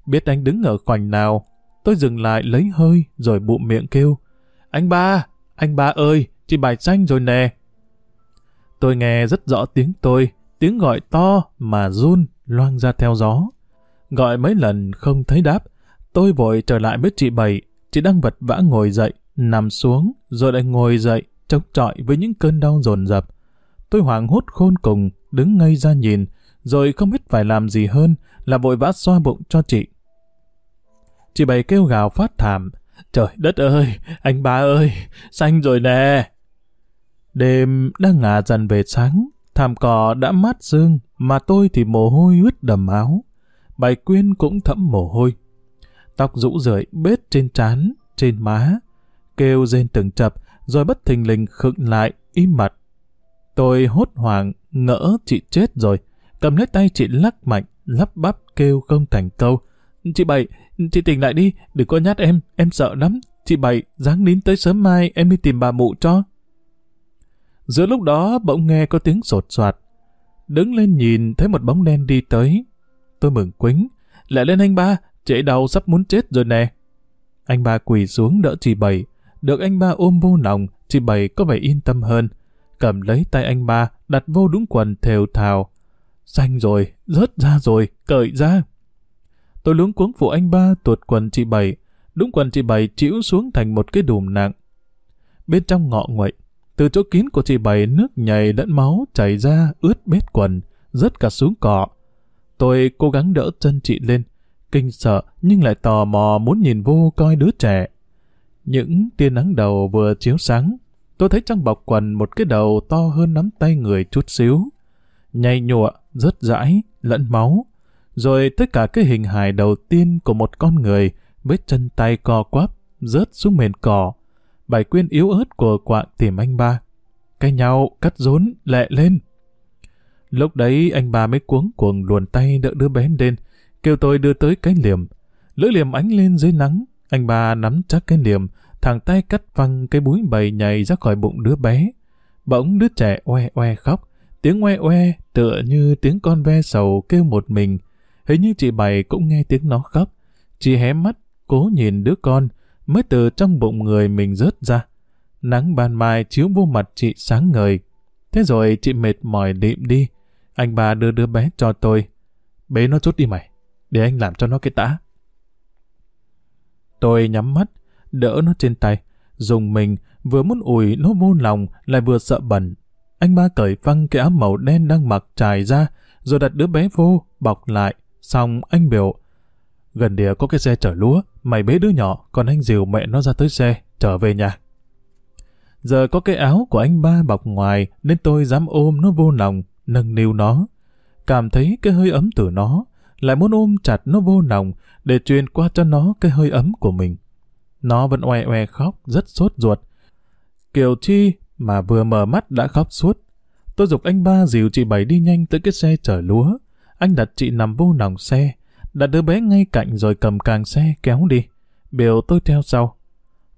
Biết anh đứng ở khoảnh nào, tôi dừng lại lấy hơi rồi bụng miệng kêu. Anh ba, anh ba ơi, chị bài xanh rồi nè. Tôi nghe rất rõ tiếng tôi, tiếng gọi to mà run loang ra theo gió. Gọi mấy lần không thấy đáp, tôi vội trở lại với chị Bảy, chị đang vật vã ngồi dậy, nằm xuống, rồi lại ngồi dậy, chống chọi với những cơn đau dồn dập. Tôi hoảng hốt khôn cùng, đứng ngây ra nhìn, rồi không biết phải làm gì hơn là vội vã xoa bụng cho chị. Chị bày kêu gào phát thảm, trời đất ơi, anh ba ơi, xanh rồi nè. Đêm đang ngả dần về sáng, thảm cỏ đã mát sương, mà tôi thì mồ hôi ướt đầm áo. Bài quyên cũng thẫm mồ hôi. Tóc rũ rượi bết trên trán, trên má, kêu rên từng chập, rồi bất thình lình khựng lại, im mặt. Tôi hốt hoảng, ngỡ chị chết rồi, cầm lấy tay chị lắc mạnh, lắp bắp kêu không thành câu. Chị Bảy, chị tỉnh lại đi, đừng có nhát em, em sợ lắm. Chị Bảy, dáng nín tới sớm mai em đi tìm bà mụ cho. Giữa lúc đó bỗng nghe có tiếng sột soạt. Đứng lên nhìn thấy một bóng đen đi tới. Tôi mừng quính. Lại lên anh ba, trễ đầu sắp muốn chết rồi nè. Anh ba quỳ xuống đỡ chị Bảy. Được anh ba ôm vô lòng, chị Bảy có vẻ yên tâm hơn. Cầm lấy tay anh ba, đặt vô đúng quần thều thào. Xanh rồi, rớt ra rồi, cởi ra. Tôi luống cuống phụ anh ba tuột quần chị Bảy. Đúng quần chị Bảy chịu xuống thành một cái đùm nặng. Bên trong ngọ nguậy, từ chỗ kín của chị Bảy nước nhầy lẫn máu chảy ra ướt bết quần, rớt cả xuống cọ. Tôi cố gắng đỡ chân chị lên, kinh sợ nhưng lại tò mò muốn nhìn vô coi đứa trẻ. Những tia nắng đầu vừa chiếu sáng, tôi thấy trong bọc quần một cái đầu to hơn nắm tay người chút xíu. Nhầy nhụa, rớt rãi, lẫn máu. Rồi tất cả cái hình hài đầu tiên của một con người với chân tay co quắp, rớt xuống mền cỏ, bài quyên yếu ớt của quạng tìm anh ba. Cái nhau cắt rốn lẹ lên. Lúc đấy anh ba mới cuống cuồng luồn tay đỡ đứa bé lên, kêu tôi đưa tới cái liềm. Lưỡi liềm ánh lên dưới nắng, anh ba nắm chắc cái liềm, thằng tay cắt văng cái búi bầy nhảy ra khỏi bụng đứa bé. Bỗng đứa trẻ oe oe khóc, tiếng oe oe tựa như tiếng con ve sầu kêu một mình. Hình như chị Bảy cũng nghe tiếng nó khóc. Chị hé mắt, cố nhìn đứa con, mới từ trong bụng người mình rớt ra. Nắng ban mai chiếu vô mặt chị sáng ngời. Thế rồi chị mệt mỏi đệm đi. Anh bà đưa đứa bé cho tôi. Bế nó chút đi mày, để anh làm cho nó cái tã. Tôi nhắm mắt, đỡ nó trên tay. Dùng mình, vừa muốn ủi nó vô lòng, lại vừa sợ bẩn. Anh ba cởi văng cái áo màu đen đang mặc trải ra, rồi đặt đứa bé vô, bọc lại. Xong anh biểu, gần địa có cái xe chở lúa, mày bế đứa nhỏ, còn anh dìu mẹ nó ra tới xe, trở về nhà. Giờ có cái áo của anh ba bọc ngoài, nên tôi dám ôm nó vô lòng, nâng niu nó. Cảm thấy cái hơi ấm từ nó, lại muốn ôm chặt nó vô lòng để truyền qua cho nó cái hơi ấm của mình. Nó vẫn oe oe khóc, rất sốt ruột. Kiều Chi mà vừa mở mắt đã khóc suốt. Tôi dục anh ba dìu chị Bảy đi nhanh tới cái xe chở lúa. Anh đặt chị nằm vô nòng xe, đặt đứa bé ngay cạnh rồi cầm càng xe kéo đi. Biểu tôi theo sau.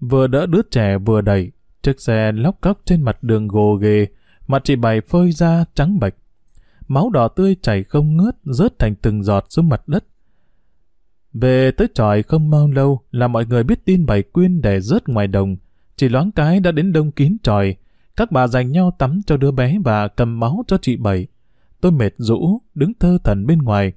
Vừa đỡ đứa trẻ vừa đẩy, chiếc xe lóc cóc trên mặt đường gồ ghề, mặt chị Bảy phơi ra trắng bạch. Máu đỏ tươi chảy không ngớt, rớt thành từng giọt xuống mặt đất. Về tới tròi không bao lâu là mọi người biết tin Bảy Quyên để rớt ngoài đồng. Chỉ loáng cái đã đến đông kín tròi. Các bà dành nhau tắm cho đứa bé và cầm máu cho chị Bảy. Tôi mệt rũ, đứng thơ thần bên ngoài.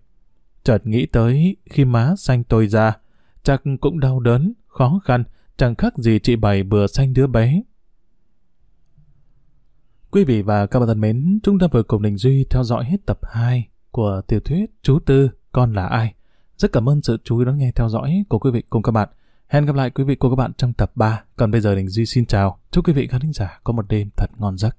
Chợt nghĩ tới khi má xanh tôi ra, chắc cũng đau đớn, khó khăn, chẳng khác gì chị Bảy vừa sanh đứa bé. Quý vị và các bạn thân mến, chúng ta vừa cùng Đình Duy theo dõi hết tập 2 của tiểu thuyết Chú Tư, Con là ai? Rất cảm ơn sự chú ý lắng nghe, theo dõi của quý vị cùng các bạn. Hẹn gặp lại quý vị cùng các bạn trong tập 3. Còn bây giờ Đình Duy xin chào. Chúc quý vị khán giả có một đêm thật ngon giấc.